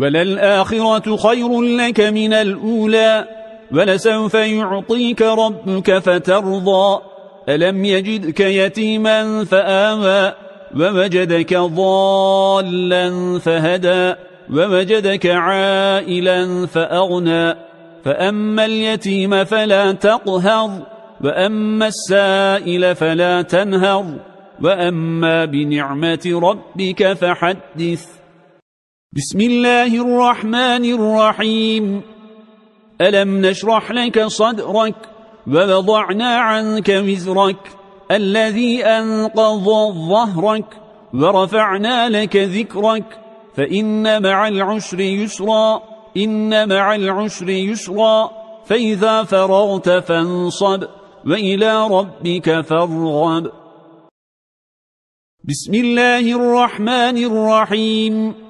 وللآخرة خير لك من الأولى ولسوف يعطيك ربك فترضى. ألم يجدك يتيما فآوى ووجدك ضالا فهدى ووجدك عائلا فأغنى. فأما اليتيم فلا تقهر وأما السائل فلا تنهر. وأما بنعمة ربك فحدث. بسم الله الرحمن الرحيم ألم نشرح لك صدرك ووضعنا عنك وزرك الذي أنقض ظهرك ورفعنا لك ذكرك فإن مع العشر يسرا إن مع العشر يسرا فإذا فرغت فانصب وإلى ربك فارغب بسم الله الرحمن الرحيم